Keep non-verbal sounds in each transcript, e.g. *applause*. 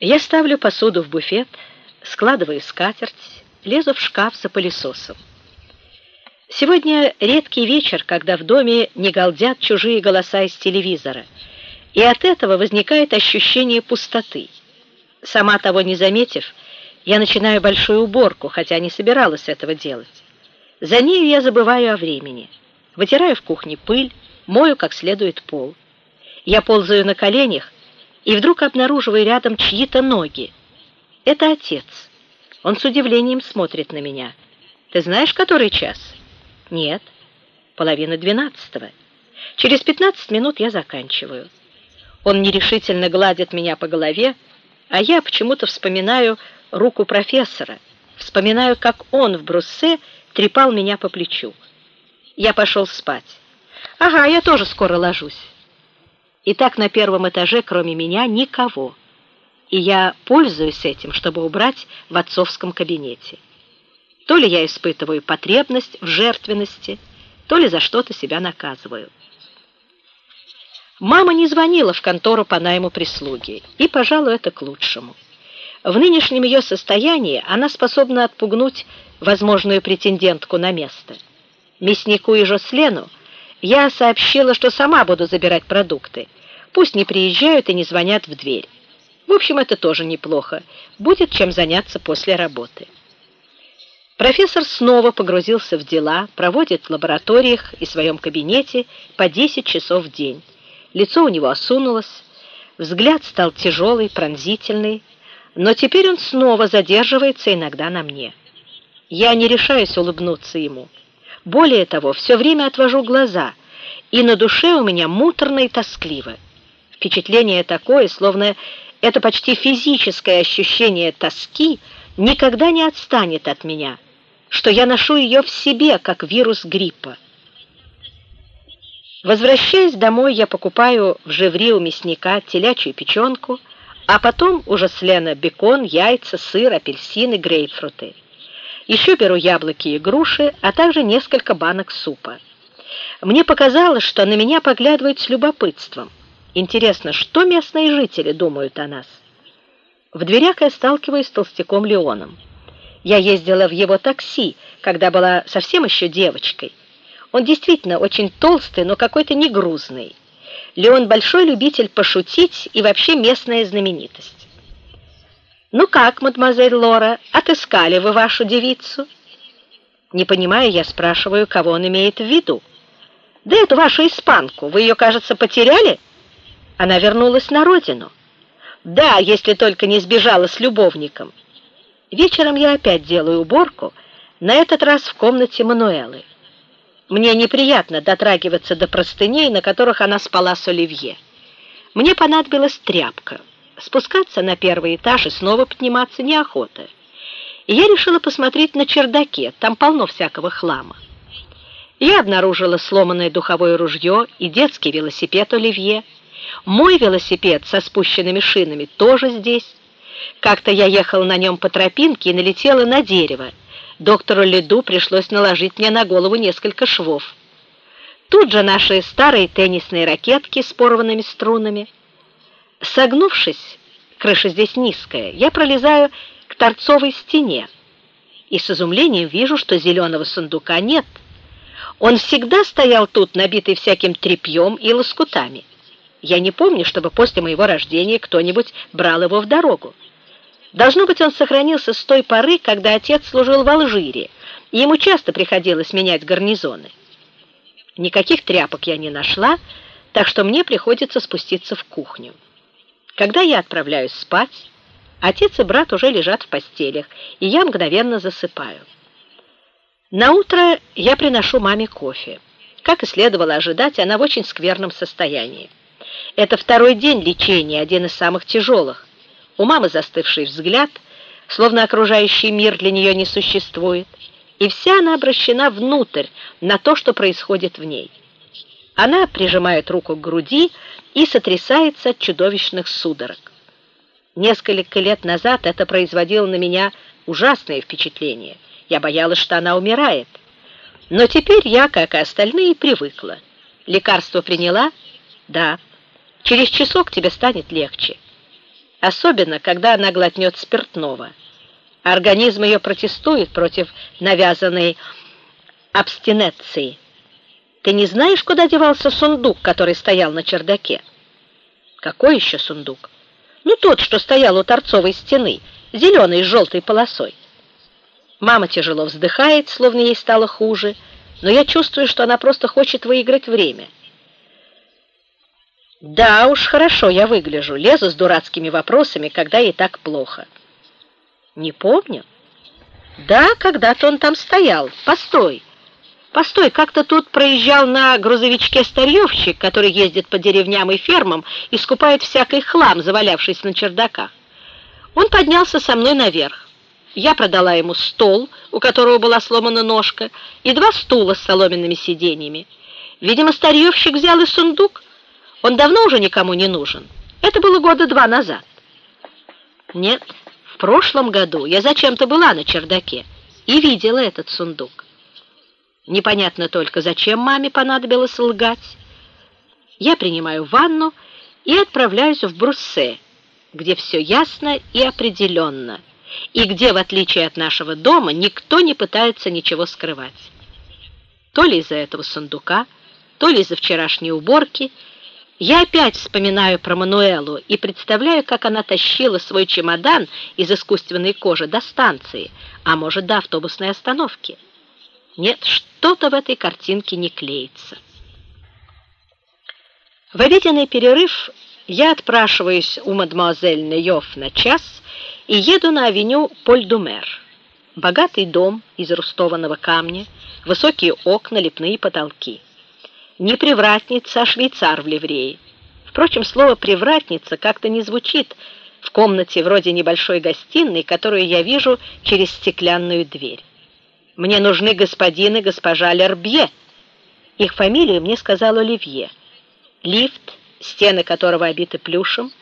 Я ставлю посуду в буфет, складываю скатерть, лезу в шкаф за пылесосом. Сегодня редкий вечер, когда в доме не галдят чужие голоса из телевизора, и от этого возникает ощущение пустоты. Сама того не заметив, я начинаю большую уборку, хотя не собиралась этого делать. За нею я забываю о времени. Вытираю в кухне пыль, мою как следует пол. Я ползаю на коленях, и вдруг обнаруживаю рядом чьи-то ноги. Это отец. Он с удивлением смотрит на меня. «Ты знаешь, который час?» «Нет, половина двенадцатого. Через пятнадцать минут я заканчиваю». Он нерешительно гладит меня по голове, а я почему-то вспоминаю руку профессора, вспоминаю, как он в Бруссе трепал меня по плечу. Я пошел спать. «Ага, я тоже скоро ложусь». И так на первом этаже, кроме меня, никого. И я пользуюсь этим, чтобы убрать в отцовском кабинете. То ли я испытываю потребность в жертвенности, то ли за что-то себя наказываю. Мама не звонила в контору по найму прислуги, и, пожалуй, это к лучшему. В нынешнем ее состоянии она способна отпугнуть возможную претендентку на место. Мяснику и Жослену я сообщила, что сама буду забирать продукты, Пусть не приезжают и не звонят в дверь. В общем, это тоже неплохо. Будет чем заняться после работы. Профессор снова погрузился в дела, проводит в лабораториях и своем кабинете по 10 часов в день. Лицо у него осунулось, взгляд стал тяжелый, пронзительный, но теперь он снова задерживается иногда на мне. Я не решаюсь улыбнуться ему. Более того, все время отвожу глаза, и на душе у меня муторно и тоскливо. Впечатление такое, словно это почти физическое ощущение тоски никогда не отстанет от меня, что я ношу ее в себе, как вирус гриппа. Возвращаясь домой, я покупаю в Живри у мясника телячью печенку, а потом уже с Лена бекон, яйца, сыр, апельсины, грейпфруты. Еще беру яблоки и груши, а также несколько банок супа. Мне показалось, что на меня поглядывают с любопытством. Интересно, что местные жители думают о нас? В дверях я сталкиваюсь с толстяком Леоном. Я ездила в его такси, когда была совсем еще девочкой. Он действительно очень толстый, но какой-то не грузный. Леон большой любитель пошутить и вообще местная знаменитость. «Ну как, мадемуазель Лора, отыскали вы вашу девицу?» Не понимаю, я спрашиваю, кого он имеет в виду. «Да эту вашу испанку, вы ее, кажется, потеряли?» Она вернулась на родину. Да, если только не сбежала с любовником. Вечером я опять делаю уборку, на этот раз в комнате Мануэлы. Мне неприятно дотрагиваться до простыней, на которых она спала с Оливье. Мне понадобилась тряпка. Спускаться на первый этаж и снова подниматься неохота. И я решила посмотреть на чердаке, там полно всякого хлама. Я обнаружила сломанное духовое ружье и детский велосипед Оливье, мой велосипед со спущенными шинами тоже здесь. Как-то я ехала на нем по тропинке и налетела на дерево. Доктору Леду пришлось наложить мне на голову несколько швов. Тут же наши старые теннисные ракетки с порванными струнами. Согнувшись, крыша здесь низкая, я пролезаю к торцовой стене и с изумлением вижу, что зеленого сундука нет. Он всегда стоял тут, набитый всяким тряпьем и лоскутами. Я не помню, чтобы после моего рождения кто-нибудь брал его в дорогу. Должно быть, он сохранился с той поры, когда отец служил в Алжире, и ему часто приходилось менять гарнизоны. Никаких тряпок я не нашла, так что мне приходится спуститься в кухню. Когда я отправляюсь спать, отец и брат уже лежат в постелях, и я мгновенно засыпаю. На утро я приношу маме кофе. Как и следовало ожидать, она в очень скверном состоянии. Это второй день лечения, один из самых тяжелых. У мамы застывший взгляд, словно окружающий мир для нее не существует, и вся она обращена внутрь, на то, что происходит в ней. Она прижимает руку к груди и сотрясается от чудовищных судорог. Несколько лет назад это производило на меня ужасное впечатление. Я боялась, что она умирает. Но теперь я, как и остальные, привыкла. Лекарство приняла? Да. Через часок тебе станет легче. особенно когда она глотнет спиртного. Организм ее протестует против навязанной абстиненции. Ты не знаешь, куда девался сундук, который стоял на чердаке? Какой еще сундук? Ну, тот, что стоял у торцовой стены, зеленый с желтой полосой. Мама тяжело вздыхает, словно ей стало хуже, но я чувствую, что она просто хочет выиграть время. Да уж, хорошо я выгляжу, лезу с дурацкими вопросами, когда ей так плохо. Не помню. Да, когда-то он там стоял. Постой. Постой, как-то тут проезжал на грузовичке старьевщик, который ездит по деревням и фермам и скупает всякий хлам, завалявшись на чердаках. Он поднялся со мной наверх. Я продала ему стол, у которого была сломана ножка, и два стула с соломенными сиденьями. Видимо, старьевщик взял и сундук. Он давно уже никому не нужен. Это было года два назад. Нет, в прошлом году я зачем-то была на чердаке и видела этот сундук. Непонятно только, зачем маме понадобилось лгать. Я принимаю ванну и отправляюсь в Бруссе, где все ясно и определенно, и где, в отличие от нашего дома, никто не пытается ничего скрывать. То ли из-за этого сундука, то ли из-за вчерашней уборки, я опять вспоминаю про Мануэлу и представляю, как она тащила свой чемодан из искусственной кожи до станции, а может, до автобусной остановки. Нет, что-то в этой картинке не клеится. В обеденный перерыв я отпрашиваюсь у мадемуазель Нейов на час и еду на авеню Поль-Думер. Богатый дом из рустованного камня, высокие окна, лепные потолки. Не привратница, а швейцар в ливрее. Впрочем, слово «привратница» как-то не звучит в комнате вроде небольшой гостиной, которую я вижу через стеклянную дверь. Мне нужны господин и госпожа Лербье. Их фамилию мне сказал Оливье. Лифт, стены которого обиты плюшем,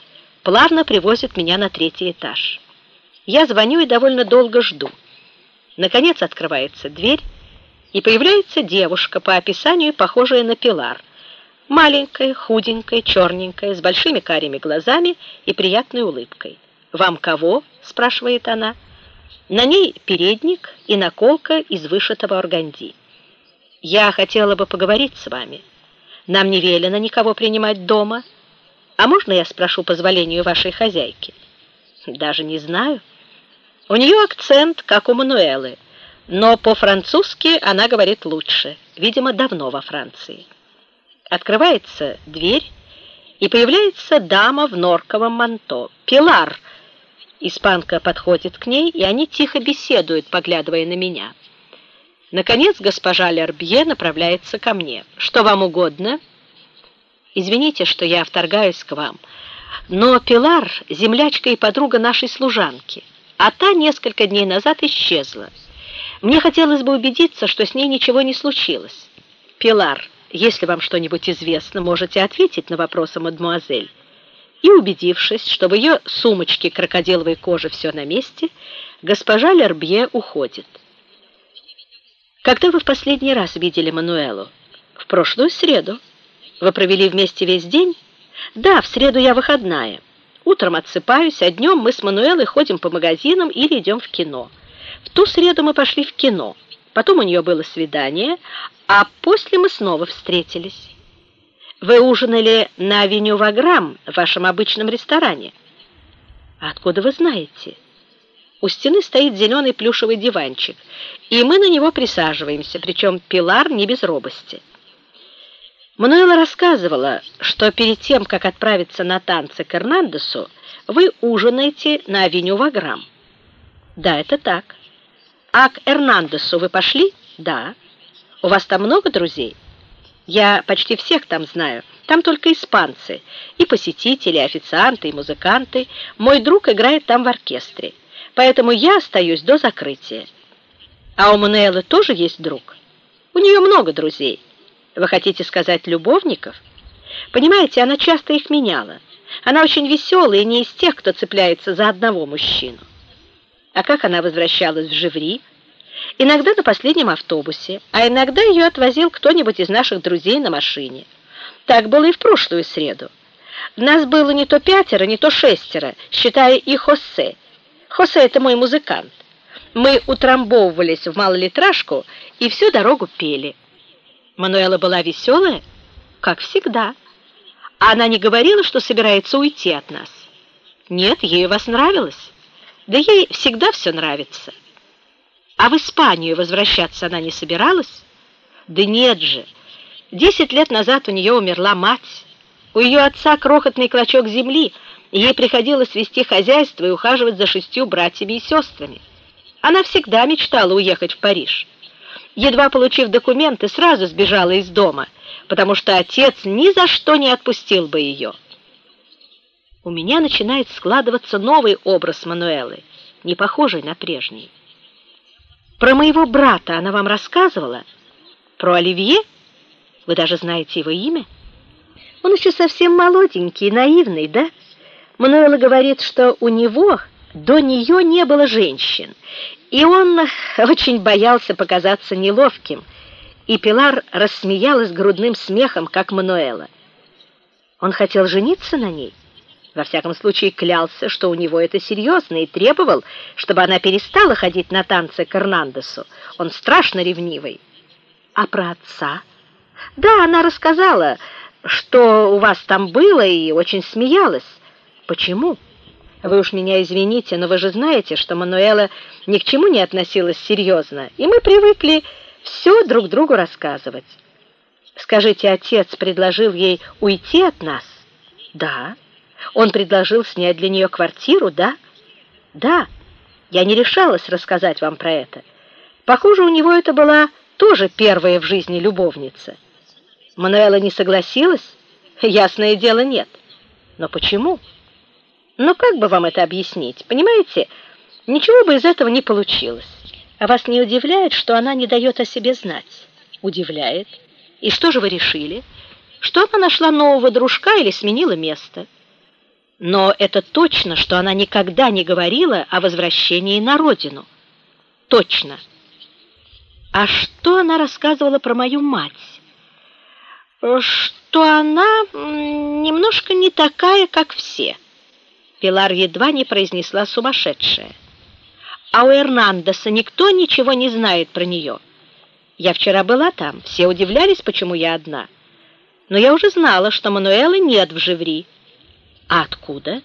плавно привозит меня на третий этаж. Я звоню и довольно долго жду. Наконец открывается дверь, и появляется девушка, по описанию похожая на Пилар. Маленькая, худенькая, черненькая, с большими карими глазами и приятной улыбкой. «Вам кого?» – спрашивает она. На ней передник и наколка из вышитого органди. Я хотела бы поговорить с вами. Нам не велено никого принимать дома. А можно я спрошу позволению вашей хозяйки? Даже не знаю. У нее акцент, как у Мануэлы, но по-французски она говорит лучше. Видимо, давно во Франции. Открывается дверь, и появляется дама в норковом манто. «Пилар!» Испанка подходит к ней, и они тихо беседуют, поглядывая на меня. Наконец госпожа Лербье направляется ко мне. «Что вам угодно?» «Извините, что я вторгаюсь к вам, но Пилар — землячка и подруга нашей служанки, а та несколько дней назад исчезла. Мне хотелось бы убедиться, что с ней ничего не случилось. Пилар, если вам что-нибудь известно, можете ответить на вопросы мадемуазель» и, убедившись, что в ее сумочке крокодиловой кожи все на месте, госпожа Лербье уходит. «Когда вы в последний раз видели Мануэлу?» «В прошлую среду. Вы провели вместе весь день?» «Да, в среду я выходная. Утром отсыпаюсь, а днем мы с Мануэлой ходим по магазинам или идем в кино. В ту среду мы пошли в кино, потом у нее было свидание, а после мы снова встретились». Вы ужинали на авеню Ваграм в вашем обычном ресторане. Откуда вы знаете? У стены стоит зеленый плюшевый диванчик, и мы на него присаживаемся, причем Пилар не без робости. Мануэла рассказывала, что перед тем, как отправиться на танцы к Эрнандесу, вы ужинаете на авеню Ваграм. Да, это так. А к Эрнандесу вы пошли? Да. У вас там много друзей? Я почти всех там знаю. Там только испанцы. И посетители, и официанты, и музыканты. Мой друг играет там в оркестре. Поэтому я остаюсь до закрытия. А у Мануэлы тоже есть друг? У нее много друзей. Вы хотите сказать любовников? Понимаете, она часто их меняла. Она очень веселая и не из тех, кто цепляется за одного мужчину. А как она возвращалась в Живри? Иногда на последнем автобусе, а иногда ее отвозил кто-нибудь из наших друзей на машине. Так было и в прошлую среду. Нас было не то пятеро, не то шестеро, считая и Хосе. Хосе — это мой музыкант. Мы утрамбовывались в малолитражку и всю дорогу пели. Мануэла была веселая, как всегда. Она не говорила, что собирается уйти от нас. Нет, ей вас нравилось. Да ей всегда все нравится. А в Испанию возвращаться она не собиралась? Да нет же. Десять лет назад у нее умерла мать. У ее отца крохотный клочок земли, и ей приходилось вести хозяйство и ухаживать за шестью братьями и сестрами. Она всегда мечтала уехать в Париж. Едва получив документы, сразу сбежала из дома, потому что отец ни за что не отпустил бы ее. У меня начинает складываться новый образ Мануэлы, не похожий на прежний. Про моего брата она вам рассказывала? Про Оливье? Вы даже знаете его имя? Он еще совсем молоденький, наивный, да? Мануэла говорит, что у него до нее не было женщин, и он *laughs* очень боялся показаться неловким, и Пилар рассмеялась грудным смехом, как Мануэла. Он хотел жениться на ней? Во всяком случае, клялся, что у него это серьезно, и требовал, чтобы она перестала ходить на танцы к Эрнандесу. Он страшно ревнивый. А про отца? Да, она рассказала, что у вас там было, и очень смеялась. Почему? Вы уж меня извините, но вы же знаете, что Мануэла ни к чему не относилась серьезно, и мы привыкли все друг другу рассказывать. Скажите, отец предложил ей уйти от нас? Да. Он предложил снять для нее квартиру, да? Да. Я не решалась рассказать вам про это. Похоже, у него это была тоже первая в жизни любовница. Мануэла не согласилась? Ясное дело, нет. Но почему? Но как бы вам это объяснить? Понимаете, ничего бы из этого не получилось. А вас не удивляет, что она не дает о себе знать? Удивляет. И что же вы решили? Что она нашла нового дружка или сменила место? Но это точно, что она никогда не говорила о возвращении на родину. Точно. А что она рассказывала про мою мать? Что она немножко не такая, как все. Пилар едва не произнесла сумасшедшая. А у Эрнандеса никто ничего не знает про нее. Я вчера была там, все удивлялись, почему я одна. Но я уже знала, что Мануэлы нет в Живри. А откуда?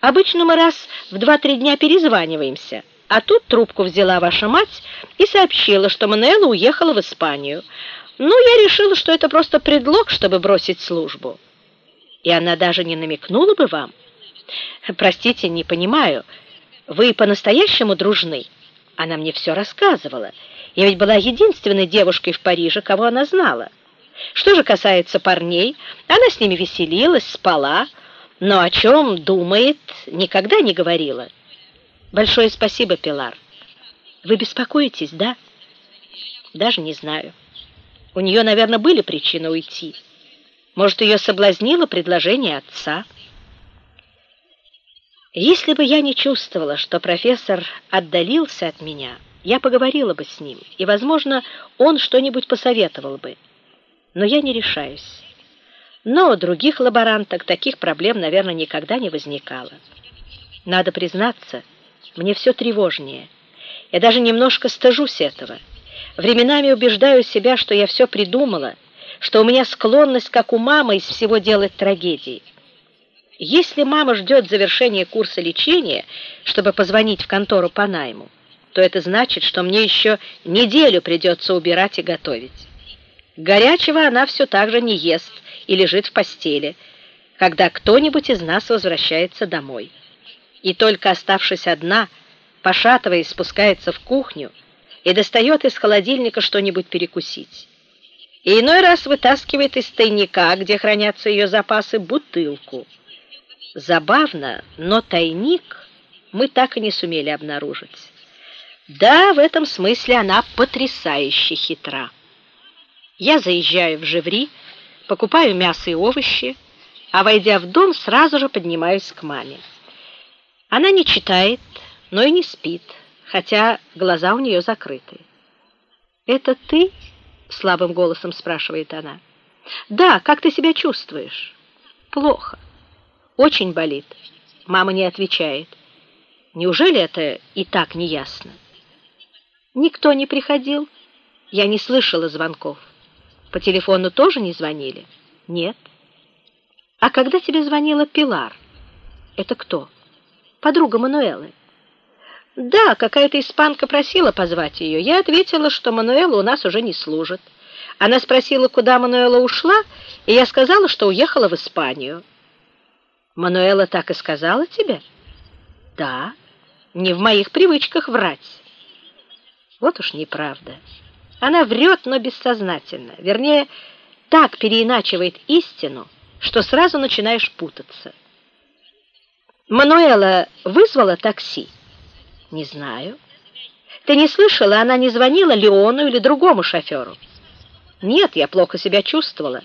Обычно мы раз в два-три дня перезваниваемся, а тут трубку взяла ваша мать и сообщила, что Мануэла уехала в Испанию. Ну, я решила, что это просто предлог, чтобы бросить службу. И она даже не намекнула бы вам. Простите, не понимаю. Вы по-настоящему дружны? Она мне все рассказывала. Я ведь была единственной девушкой в Париже, кого она знала. Что же касается парней, она с ними веселилась, спала, но о чем думает, никогда не говорила. Большое спасибо, Пилар. Вы беспокоитесь, да? Даже не знаю. У нее, наверное, были причины уйти. Может, ее соблазнило предложение отца. Если бы я не чувствовала, что профессор отдалился от меня, я поговорила бы с ним, и, возможно, он что-нибудь посоветовал бы. Но я не решаюсь. Но у других лаборанток таких проблем, наверное, никогда не возникало. Надо признаться, мне все тревожнее. Я даже немножко стыжусь этого. Временами убеждаю себя, что я все придумала, что у меня склонность, как у мамы, из всего делать трагедии. Если мама ждет завершения курса лечения, чтобы позвонить в контору по найму, то это значит, что мне еще неделю придется убирать и готовить. Горячего она все так же не ест и лежит в постели, когда кто-нибудь из нас возвращается домой. И только оставшись одна, пошатываясь, спускается в кухню и достает из холодильника что-нибудь перекусить. И иной раз вытаскивает из тайника, где хранятся ее запасы, бутылку. Забавно, но тайник мы так и не сумели обнаружить. Да, в этом смысле она потрясающе хитра. Я заезжаю в Живри, покупаю мясо и овощи, а, войдя в дом, сразу же поднимаюсь к маме. Она не читает, но и не спит, хотя глаза у нее закрыты. «Это ты?» — слабым голосом спрашивает она. «Да, как ты себя чувствуешь?» «Плохо. Очень болит. Мама не отвечает. Неужели это и так не ясно? Никто не приходил. Я не слышала звонков. По телефону тоже не звонили? Нет. А когда тебе звонила Пилар? Это кто? Подруга Мануэлы. Да, какая-то испанка просила позвать ее. Я ответила, что Мануэла у нас уже не служит. Она спросила, куда Мануэла ушла, и я сказала, что уехала в Испанию. Мануэла так и сказала тебе? Да, не в моих привычках врать. Вот уж неправда. Она врет, но бессознательно. Вернее, так переиначивает истину, что сразу начинаешь путаться. Мануэла вызвала такси? Не знаю. Ты не слышала, она не звонила Леону или другому шоферу? Нет, я плохо себя чувствовала.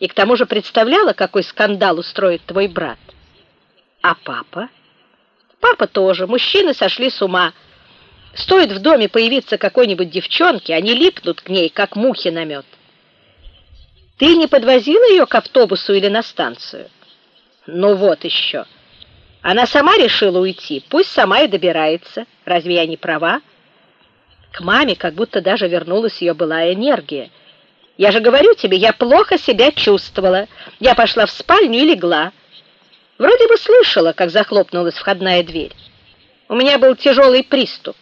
И к тому же представляла, какой скандал устроит твой брат. А папа? Папа тоже. Мужчины сошли с ума. Стоит в доме появиться какой-нибудь девчонке, они липнут к ней, как мухи на мед. Ты не подвозила ее к автобусу или на станцию? Ну вот еще. Она сама решила уйти, пусть сама и добирается. Разве я не права? К маме как будто даже вернулась ее былая энергия. Я же говорю тебе, я плохо себя чувствовала. Я пошла в спальню и легла. Вроде бы слышала, как захлопнулась входная дверь. У меня был тяжелый приступ.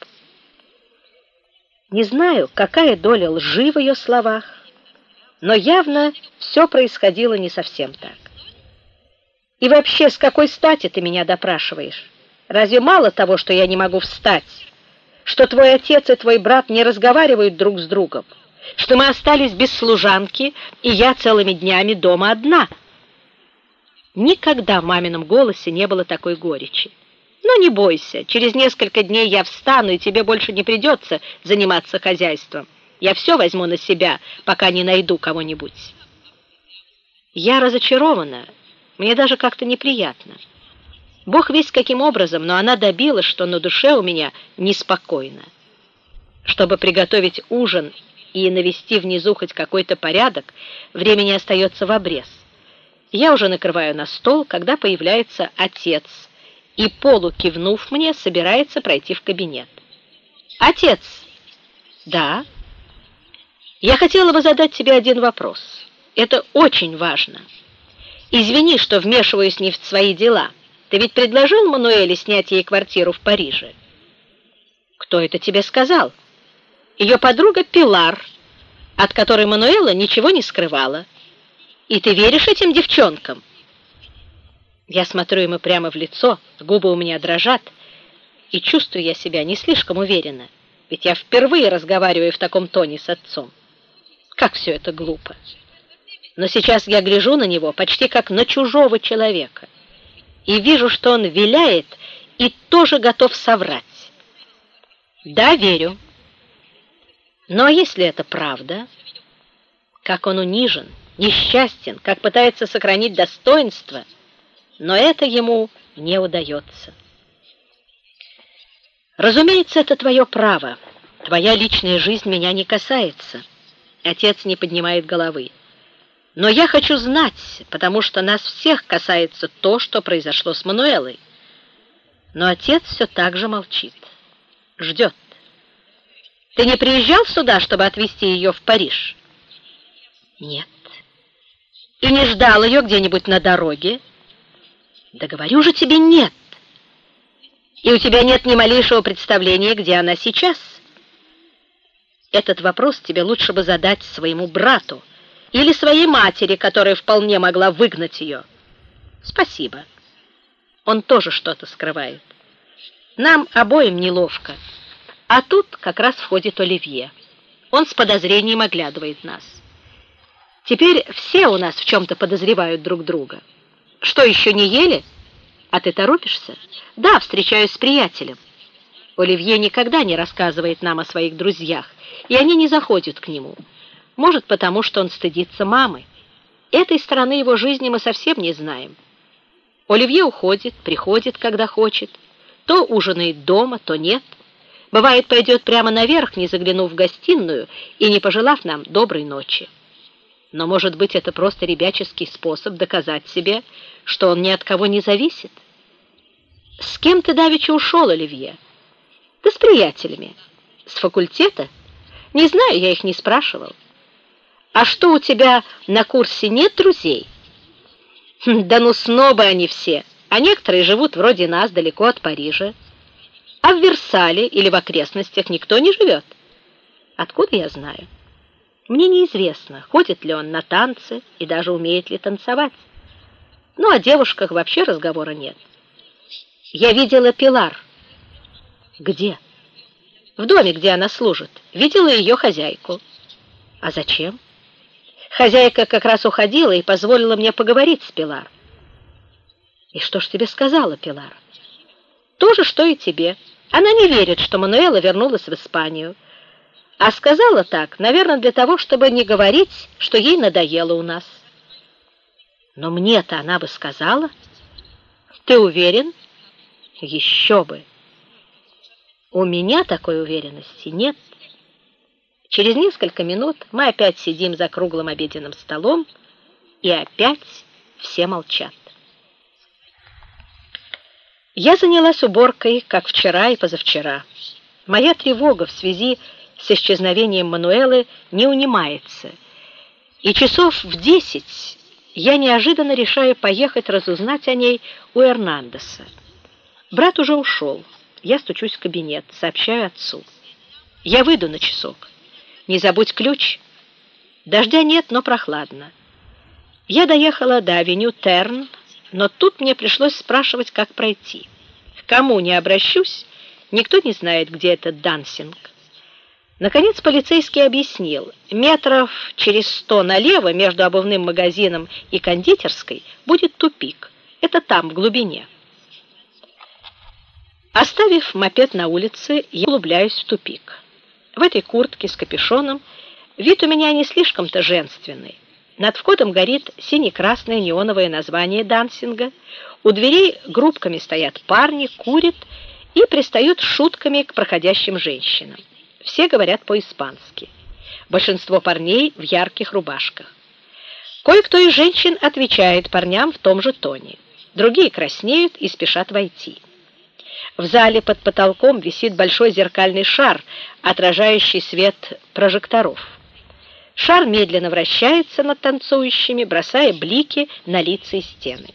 Не знаю, какая доля лжи в ее словах, но явно все происходило не совсем так. И вообще, с какой стати ты меня допрашиваешь? Разве мало того, что я не могу встать, что твой отец и твой брат не разговаривают друг с другом, что мы остались без служанки, и я целыми днями дома одна? Никогда в мамином голосе не было такой горечи. Но не бойся, через несколько дней я встану, и тебе больше не придется заниматься хозяйством. Я все возьму на себя, пока не найду кого-нибудь. Я разочарована, мне даже как-то неприятно. Бог весь каким образом, но она добилась, что на душе у меня неспокойно. Чтобы приготовить ужин и навести внизу хоть какой-то порядок, времени остается в обрез. Я уже накрываю на стол, когда появляется отец, и, полу кивнув мне, собирается пройти в кабинет. «Отец!» «Да?» «Я хотела бы задать тебе один вопрос. Это очень важно». Извини, что вмешиваюсь не в свои дела. Ты ведь предложил Мануэле снять ей квартиру в Париже. Кто это тебе сказал? Ее подруга Пилар, от которой Мануэла ничего не скрывала. И ты веришь этим девчонкам? Я смотрю ему прямо в лицо, губы у меня дрожат, и чувствую я себя не слишком уверенно, ведь я впервые разговариваю в таком тоне с отцом. Как все это глупо но сейчас я гляжу на него почти как на чужого человека и вижу, что он виляет и тоже готов соврать. Да, верю. Но если это правда, как он унижен, несчастен, как пытается сохранить достоинство, но это ему не удается. Разумеется, это твое право. Твоя личная жизнь меня не касается. Отец не поднимает головы. Но я хочу знать, потому что нас всех касается то, что произошло с Мануэлой. Но отец все так же молчит. Ждет. Ты не приезжал сюда, чтобы отвезти ее в Париж? Нет. И не ждал ее где-нибудь на дороге? Да говорю же тебе нет. И у тебя нет ни малейшего представления, где она сейчас. Этот вопрос тебе лучше бы задать своему брату, или своей матери, которая вполне могла выгнать ее. Спасибо. Он тоже что-то скрывает. Нам обоим неловко. А тут как раз входит Оливье. Он с подозрением оглядывает нас. Теперь все у нас в чем-то подозревают друг друга. Что, еще не ели? А ты торопишься? Да, встречаюсь с приятелем. Оливье никогда не рассказывает нам о своих друзьях, и они не заходят к нему. Может, потому что он стыдится мамы. Этой стороны его жизни мы совсем не знаем. Оливье уходит, приходит, когда хочет. То ужинает дома, то нет. Бывает, пойдет прямо наверх, не заглянув в гостиную и не пожелав нам доброй ночи. Но, может быть, это просто ребяческий способ доказать себе, что он ни от кого не зависит. С кем ты давеча ушел, Оливье? Да с приятелями. С факультета? Не знаю, я их не спрашивал. А что, у тебя на курсе нет друзей? Хм, да ну снобы они все, а некоторые живут вроде нас, далеко от Парижа. А в Версале или в окрестностях никто не живет. Откуда я знаю? Мне неизвестно, ходит ли он на танцы и даже умеет ли танцевать. Ну, о девушках вообще разговора нет. Я видела Пилар. Где? В доме, где она служит. Видела ее хозяйку. А зачем? Хозяйка как раз уходила и позволила мне поговорить с Пилар. И что ж тебе сказала Пилар? То же, что и тебе. Она не верит, что Мануэла вернулась в Испанию. А сказала так, наверное, для того, чтобы не говорить, что ей надоело у нас. Но мне-то она бы сказала. Ты уверен? Еще бы. У меня такой уверенности нет. Через несколько минут мы опять сидим за круглым обеденным столом, и опять все молчат. Я занялась уборкой, как вчера и позавчера. Моя тревога в связи с исчезновением Мануэлы не унимается. И часов в десять я неожиданно решаю поехать разузнать о ней у Эрнандеса. Брат уже ушел. Я стучусь в кабинет, сообщаю отцу. Я выйду на часок. Не забудь ключ. Дождя нет, но прохладно. Я доехала до авеню Терн, но тут мне пришлось спрашивать, как пройти. К кому не обращусь, никто не знает, где этот дансинг. Наконец полицейский объяснил, метров через сто налево между обувным магазином и кондитерской будет тупик. Это там, в глубине. Оставив мопед на улице, я углубляюсь в тупик. В этой куртке с капюшоном вид у меня не слишком-то женственный. Над входом горит сине-красное неоновое название дансинга. У дверей группками стоят парни, курят и пристают шутками к проходящим женщинам. Все говорят по-испански. Большинство парней в ярких рубашках. Кое-кто из женщин отвечает парням в том же тоне. Другие краснеют и спешат войти. В зале под потолком висит большой зеркальный шар, отражающий свет прожекторов. Шар медленно вращается над танцующими, бросая блики на лица и стены.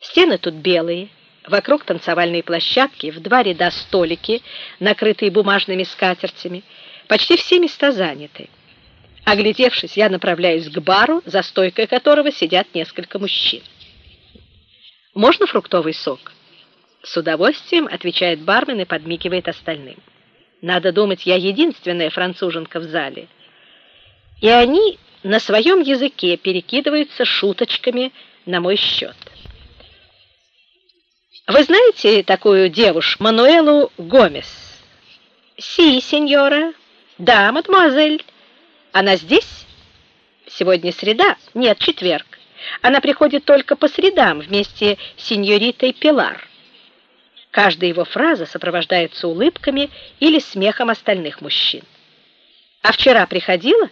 Стены тут белые, Вокруг танцевальной площадки в два ряда столики, накрытые бумажными скатертями. Почти все места заняты. Оглядевшись, я направляюсь к бару, за стойкой которого сидят несколько мужчин. «Можно фруктовый сок?» «С удовольствием», — отвечает бармен и подмигивает остальным. «Надо думать, я единственная француженка в зале». И они на своем языке перекидываются шуточками на мой счет. Вы знаете такую девушку, Мануэлу Гомес? Си, сеньора. Да, мадемуазель. Она здесь? Сегодня среда? Нет, четверг. Она приходит только по средам вместе с сеньоритой Пилар. Каждая его фраза сопровождается улыбками или смехом остальных мужчин. А вчера приходила?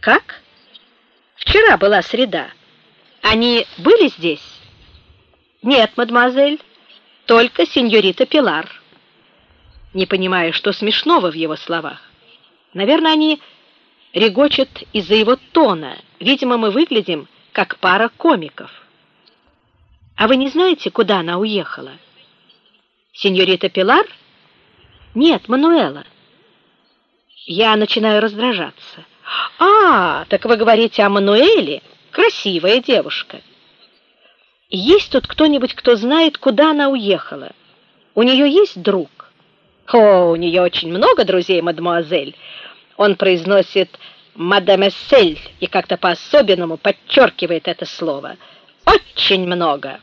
Как? Вчера была среда. Они были здесь? «Нет, мадемуазель, только сеньорита Пилар». Не понимая, что смешного в его словах. Наверное, они регочут из-за его тона. Видимо, мы выглядим как пара комиков. А вы не знаете, куда она уехала? Сеньорита Пилар? Нет, Мануэла. Я начинаю раздражаться. А, так вы говорите о Мануэле? Красивая девушка. Есть тут кто-нибудь, кто знает, куда она уехала? У нее есть друг? О, у нее очень много друзей, мадемуазель. Он произносит «мадемесель» и как-то по-особенному подчеркивает это слово. Очень много.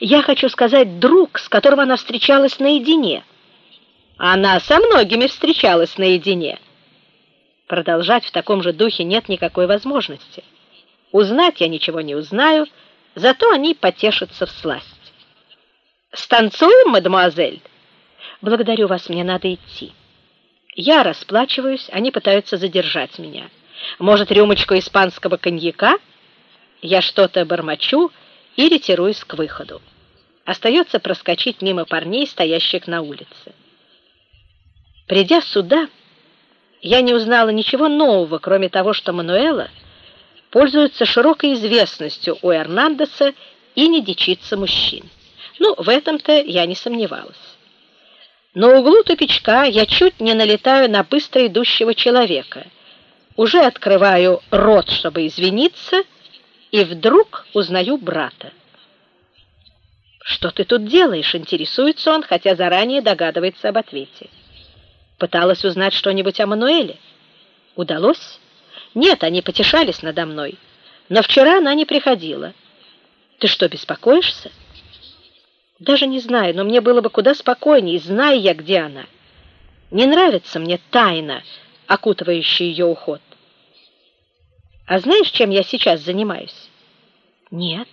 Я хочу сказать друг, с которым она встречалась наедине. Она со многими встречалась наедине. Продолжать в таком же духе нет никакой возможности. Узнать я ничего не узнаю, Зато они потешатся в сласть. «Станцуем, мадемуазель?» «Благодарю вас, мне надо идти». Я расплачиваюсь, они пытаются задержать меня. Может, рюмочку испанского коньяка? Я что-то бормочу и ретируюсь к выходу. Остается проскочить мимо парней, стоящих на улице. Придя сюда, я не узнала ничего нового, кроме того, что Мануэла пользуется широкой известностью у Эрнандеса и не дичится мужчин. Ну, в этом-то я не сомневалась. На углу тупичка я чуть не налетаю на быстро идущего человека. Уже открываю рот, чтобы извиниться, и вдруг узнаю брата. «Что ты тут делаешь?» — интересуется он, хотя заранее догадывается об ответе. Пыталась узнать что-нибудь о Мануэле. Удалось? Нет, они потешались надо мной. Но вчера она не приходила. Ты что, беспокоишься? Даже не знаю, но мне было бы куда спокойнее, зная я, где она. Не нравится мне тайна, окутывающая ее уход. А знаешь, чем я сейчас занимаюсь? Нет.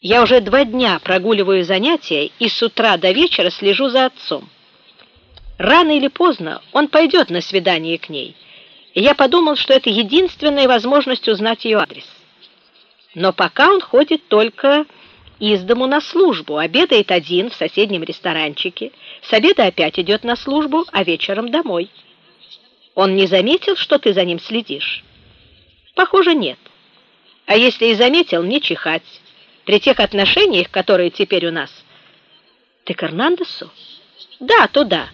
Я уже два дня прогуливаю занятия и с утра до вечера слежу за отцом. Рано или поздно он пойдет на свидание к ней, и я подумал, что это единственная возможность узнать ее адрес. Но пока он ходит только из дому на службу, обедает один в соседнем ресторанчике, с обеда опять идет на службу, а вечером домой. Он не заметил, что ты за ним следишь? Похоже, нет. А если и заметил, не чихать. При тех отношениях, которые теперь у нас. Ты к Эрнандесу? Да, туда.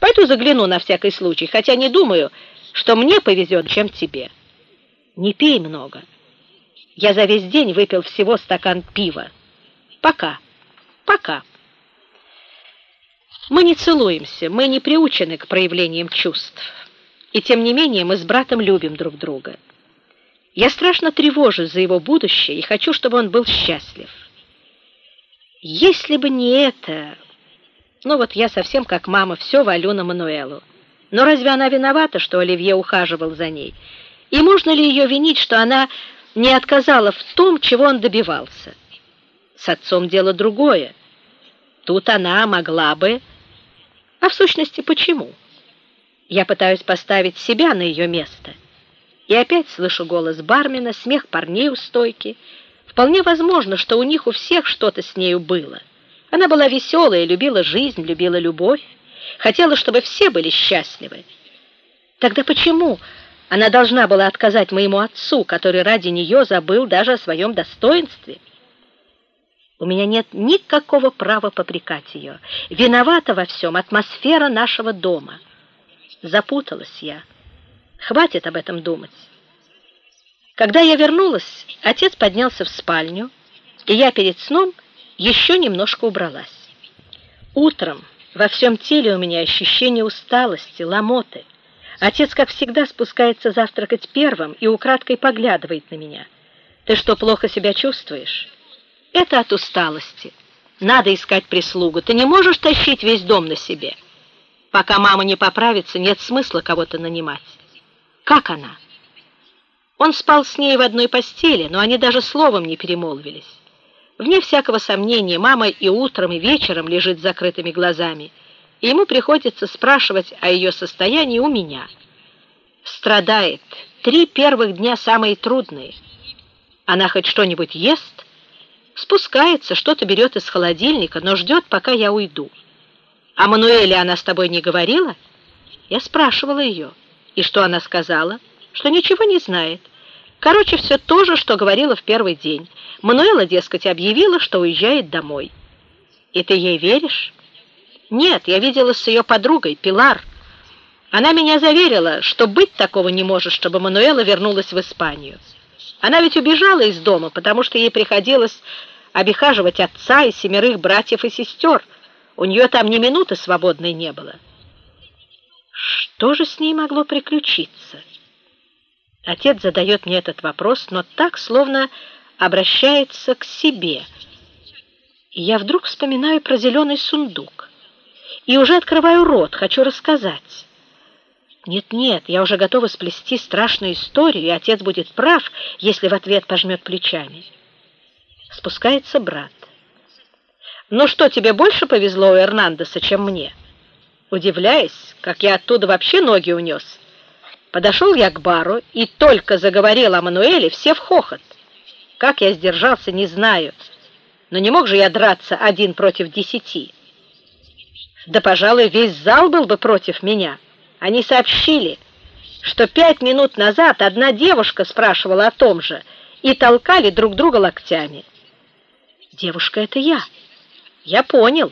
Пойду загляну на всякий случай, хотя не думаю, что мне повезет, чем тебе. Не пей много. Я за весь день выпил всего стакан пива. Пока. Пока. Мы не целуемся, мы не приучены к проявлениям чувств. И тем не менее мы с братом любим друг друга. Я страшно тревожусь за его будущее и хочу, чтобы он был счастлив. Если бы не это... Ну вот я совсем как мама, все валю на Мануэлу. Но разве она виновата, что Оливье ухаживал за ней? И можно ли ее винить, что она не отказала в том, чего он добивался? С отцом дело другое. Тут она могла бы... А в сущности, почему? Я пытаюсь поставить себя на ее место. И опять слышу голос бармена, смех парней у стойки. Вполне возможно, что у них у всех что-то с нею было. Она была веселая, любила жизнь, любила любовь, хотела, чтобы все были счастливы. Тогда почему она должна была отказать моему отцу, который ради нее забыл даже о своем достоинстве? У меня нет никакого права попрекать ее. Виновата во всем атмосфера нашего дома. Запуталась я. Хватит об этом думать. Когда я вернулась, отец поднялся в спальню, и я перед сном еще немножко убралась. Утром во всем теле у меня ощущение усталости, ломоты. Отец, как всегда, спускается завтракать первым и украдкой поглядывает на меня. «Ты что, плохо себя чувствуешь?» Это от усталости. Надо искать прислугу. Ты не можешь тащить весь дом на себе. Пока мама не поправится, нет смысла кого-то нанимать. Как она? Он спал с ней в одной постели, но они даже словом не перемолвились. Вне всякого сомнения, мама и утром, и вечером лежит с закрытыми глазами, и ему приходится спрашивать о ее состоянии у меня. Страдает. Три первых дня самые трудные. Она хоть что-нибудь ест? Спускается, что-то берет из холодильника, но ждет, пока я уйду. А Мануэле она с тобой не говорила? Я спрашивала ее. И что она сказала? Что ничего не знает. Короче, все то же, что говорила в первый день. Мануэла, дескать, объявила, что уезжает домой. И ты ей веришь? Нет, я видела с ее подругой, Пилар. Она меня заверила, что быть такого не может, чтобы Мануэла вернулась в Испанию. Она ведь убежала из дома, потому что ей приходилось обихаживать отца и семерых братьев и сестер. У нее там ни минуты свободной не было. Что же с ней могло приключиться? Отец задает мне этот вопрос, но так, словно обращается к себе. Я вдруг вспоминаю про зеленый сундук. И уже открываю рот, хочу рассказать. Нет-нет, я уже готова сплести страшную историю, и отец будет прав, если в ответ пожмет плечами. Спускается брат. «Ну что, тебе больше повезло у Эрнандеса, чем мне?» Удивляясь, как я оттуда вообще ноги унес, Подошел я к бару и только заговорил о Мануэле, все в хохот. Как я сдержался, не знаю, но не мог же я драться один против десяти. Да, пожалуй, весь зал был бы против меня. Они сообщили, что пять минут назад одна девушка спрашивала о том же и толкали друг друга локтями. Девушка — это я. Я понял.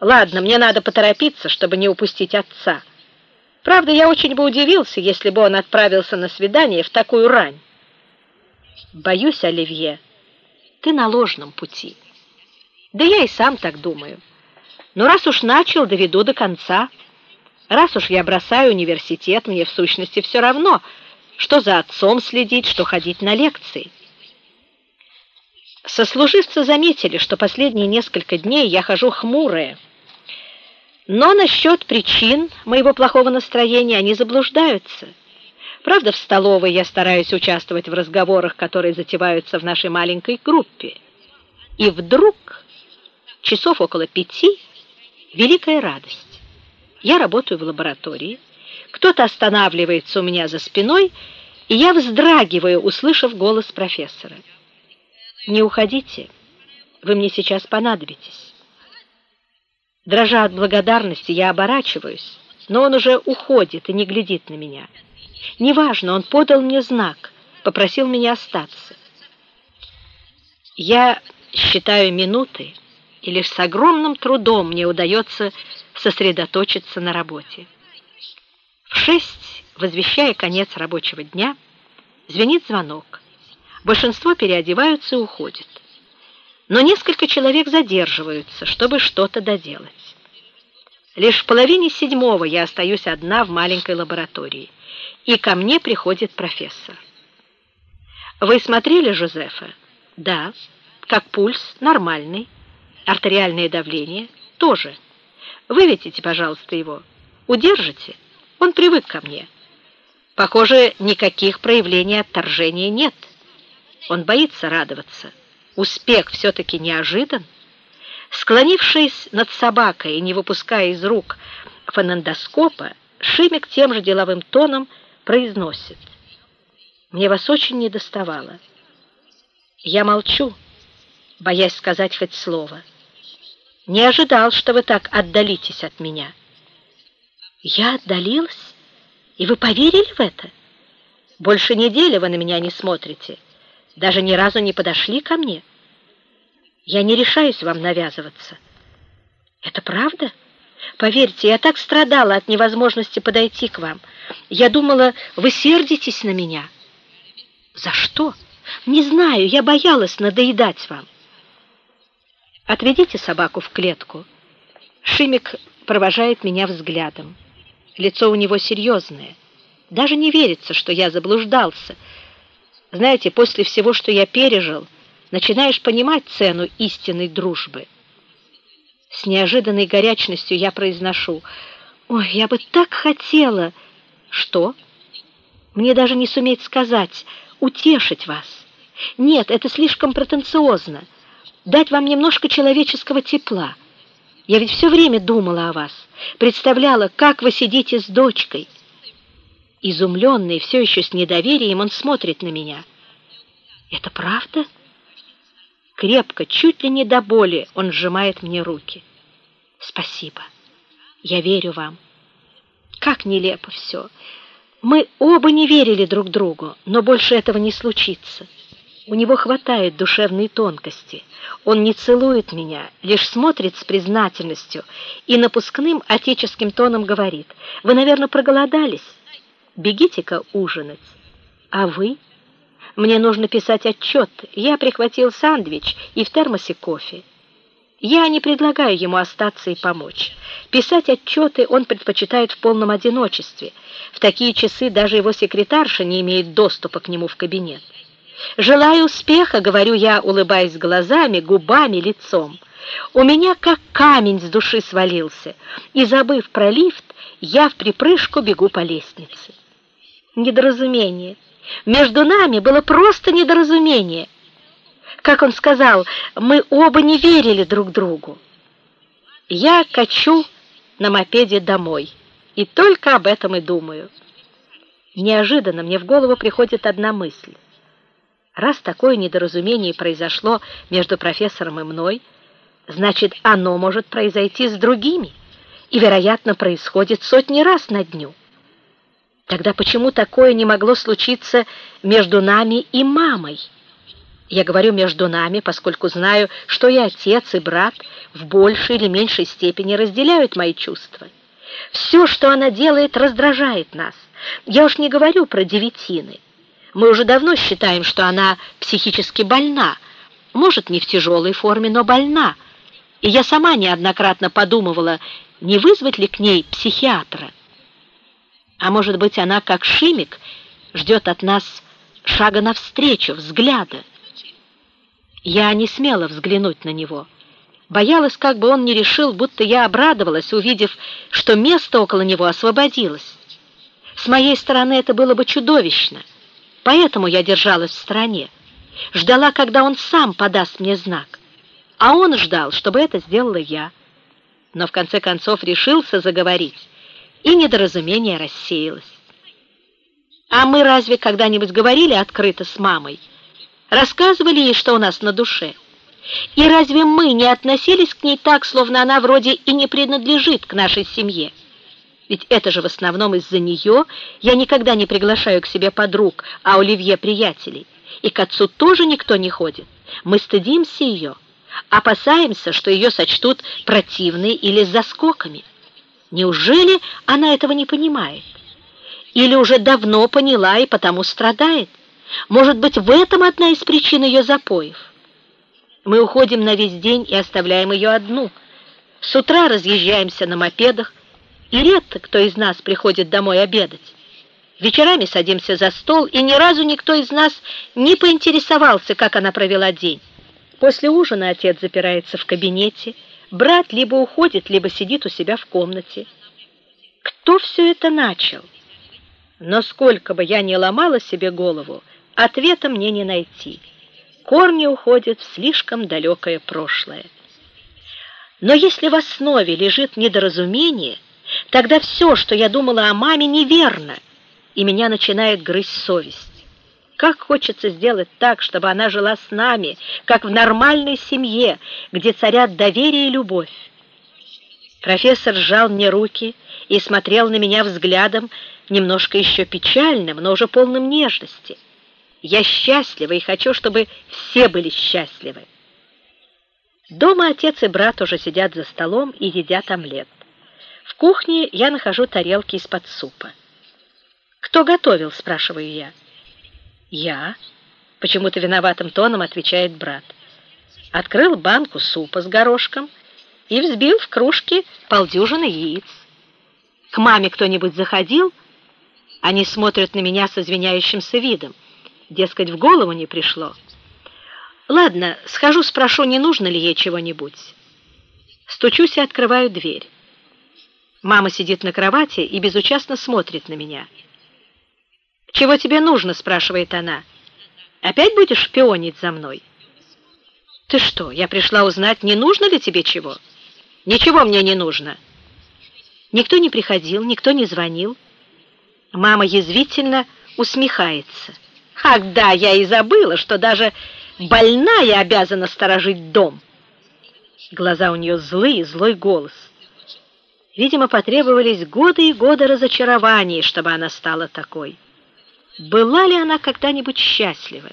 Ладно, мне надо поторопиться, чтобы не упустить отца. Правда, я очень бы удивился, если бы он отправился на свидание в такую рань. Боюсь, Оливье, ты на ложном пути. Да я и сам так думаю. Но раз уж начал, доведу до конца. Раз уж я бросаю университет, мне в сущности все равно, что за отцом следить, что ходить на лекции. Сослуживцы заметили, что последние несколько дней я хожу хмурая. Но насчет причин моего плохого настроения они заблуждаются. Правда, в столовой я стараюсь участвовать в разговорах, которые затеваются в нашей маленькой группе. И вдруг, часов около пяти, великая радость. Я работаю в лаборатории, кто-то останавливается у меня за спиной, и я вздрагиваю, услышав голос профессора. «Не уходите, вы мне сейчас понадобитесь». Дрожа от благодарности, я оборачиваюсь, но он уже уходит и не глядит на меня. Неважно, он подал мне знак, попросил меня остаться. Я считаю минуты, и лишь с огромным трудом мне удается сосредоточиться на работе. В шесть, возвещая конец рабочего дня, звенит звонок. Большинство переодеваются и уходят. Но несколько человек задерживаются, чтобы что-то доделать. Лишь в половине седьмого я остаюсь одна в маленькой лаборатории, и ко мне приходит профессор. «Вы смотрели Жозефа?» «Да». «Как пульс? Нормальный. Артериальное давление? Тоже. Выведите, пожалуйста, его. Удержите. Он привык ко мне. Похоже, никаких проявлений отторжения нет. Он боится радоваться. Успех все-таки неожидан. Склонившись над собакой и не выпуская из рук фонендоскопа, Шимик тем же деловым тоном произносит. «Мне вас очень недоставало. Я молчу, боясь сказать хоть слово. Не ожидал, что вы так отдалитесь от меня». «Я отдалилась? И вы поверили в это? Больше недели вы на меня не смотрите, даже ни разу не подошли ко мне». Я не решаюсь вам навязываться. Это правда? Поверьте, я так страдала от невозможности подойти к вам. Я думала, вы сердитесь на меня. За что? Не знаю, я боялась надоедать вам. Отведите собаку в клетку. Шимик провожает меня взглядом. Лицо у него серьезное. Даже не верится, что я заблуждался. Знаете, после всего, что я пережил, начинаешь понимать цену истинной дружбы. С неожиданной горячностью я произношу, «Ой, я бы так хотела...» «Что?» «Мне даже не суметь сказать, утешить вас. Нет, это слишком претенциозно. Дать вам немножко человеческого тепла. Я ведь все время думала о вас, представляла, как вы сидите с дочкой». Изумленный, все еще с недоверием, он смотрит на меня. «Это правда?» Крепко, чуть ли не до боли, он сжимает мне руки. Спасибо. Я верю вам. Как нелепо все. Мы оба не верили друг другу, но больше этого не случится. У него хватает душевной тонкости. Он не целует меня, лишь смотрит с признательностью и напускным отеческим тоном говорит, «Вы, наверное, проголодались? Бегите-ка ужинать. А вы?» Мне нужно писать отчет. Я прихватил сандвич и в термосе кофе. Я не предлагаю ему остаться и помочь. Писать отчеты он предпочитает в полном одиночестве. В такие часы даже его секретарша не имеет доступа к нему в кабинет. «Желаю успеха», — говорю я, улыбаясь глазами, губами, лицом. У меня как камень с души свалился, и, забыв про лифт, я в припрыжку бегу по лестнице. Недоразумение. Между нами было просто недоразумение. Как он сказал, мы оба не верили друг другу. Я качу на мопеде домой, и только об этом и думаю. Неожиданно мне в голову приходит одна мысль. Раз такое недоразумение произошло между профессором и мной, значит, оно может произойти с другими и, вероятно, происходит сотни раз на дню. Тогда почему такое не могло случиться между нами и мамой? Я говорю «между нами», поскольку знаю, что и отец, и брат в большей или меньшей степени разделяют мои чувства. Все, что она делает, раздражает нас. Я уж не говорю про девятины. Мы уже давно считаем, что она психически больна. Может, не в тяжелой форме, но больна. И я сама неоднократно подумывала, не вызвать ли к ней психиатра. А может быть, она, как Шимик, ждет от нас шага навстречу, взгляда. Я не смела взглянуть на него. Боялась, как бы он не решил, будто я обрадовалась, увидев, что место около него освободилось. С моей стороны это было бы чудовищно, поэтому я держалась в стороне, ждала, когда он сам подаст мне знак, а он ждал, чтобы это сделала я. Но в конце концов решился заговорить, и недоразумение рассеялось. А мы разве когда-нибудь говорили открыто с мамой? Рассказывали ей, что у нас на душе? И разве мы не относились к ней так, словно она вроде и не принадлежит к нашей семье? Ведь это же в основном из-за нее я никогда не приглашаю к себе подруг, а Оливье приятелей. И к отцу тоже никто не ходит. Мы стыдимся ее, опасаемся, что ее сочтут противной или заскоками. Неужели она этого не понимает? Или уже давно поняла и потому страдает? Может быть, в этом одна из причин ее запоев? Мы уходим на весь день и оставляем ее одну. С утра разъезжаемся на мопедах, и редко кто из нас приходит домой обедать. Вечерами садимся за стол, и ни разу никто из нас не поинтересовался, как она провела день. После ужина отец запирается в кабинете, брат либо уходит, либо сидит у себя в комнате. Кто все это начал? Но сколько бы я ни ломала себе голову, ответа мне не найти. Корни уходят в слишком далекое прошлое. Но если в основе лежит недоразумение, тогда все, что я думала о маме, неверно, и меня начинает грызть совесть. Как хочется сделать так, чтобы она жила с нами, как в нормальной семье, где царят доверие и любовь. Профессор сжал мне руки и смотрел на меня взглядом, немножко еще печальным, но уже полным нежности. Я счастлива и хочу, чтобы все были счастливы. Дома отец и брат уже сидят за столом и едят омлет. В кухне я нахожу тарелки из-под супа. «Кто готовил?» — спрашиваю я. «Я?» — почему-то виноватым тоном отвечает брат. Открыл банку супа с горошком и взбил в кружке полдюжины яиц. К маме кто-нибудь заходил? Они смотрят на меня с извиняющимся видом. Дескать, в голову не пришло. Ладно, схожу, спрошу, не нужно ли ей чего-нибудь. Стучусь и открываю дверь. Мама сидит на кровати и безучастно смотрит на меня. «Чего тебе нужно?» — спрашивает она. «Опять будешь шпионить за мной?» «Ты что, я пришла узнать, не нужно ли тебе чего?» «Ничего мне не нужно». Никто не приходил, никто не звонил. Мама язвительно усмехается. «Ах да, я и забыла, что даже больная обязана сторожить дом». Глаза у нее злые, злой голос. Видимо, потребовались годы и годы разочарований, чтобы она стала такой. Была ли она когда-нибудь счастлива?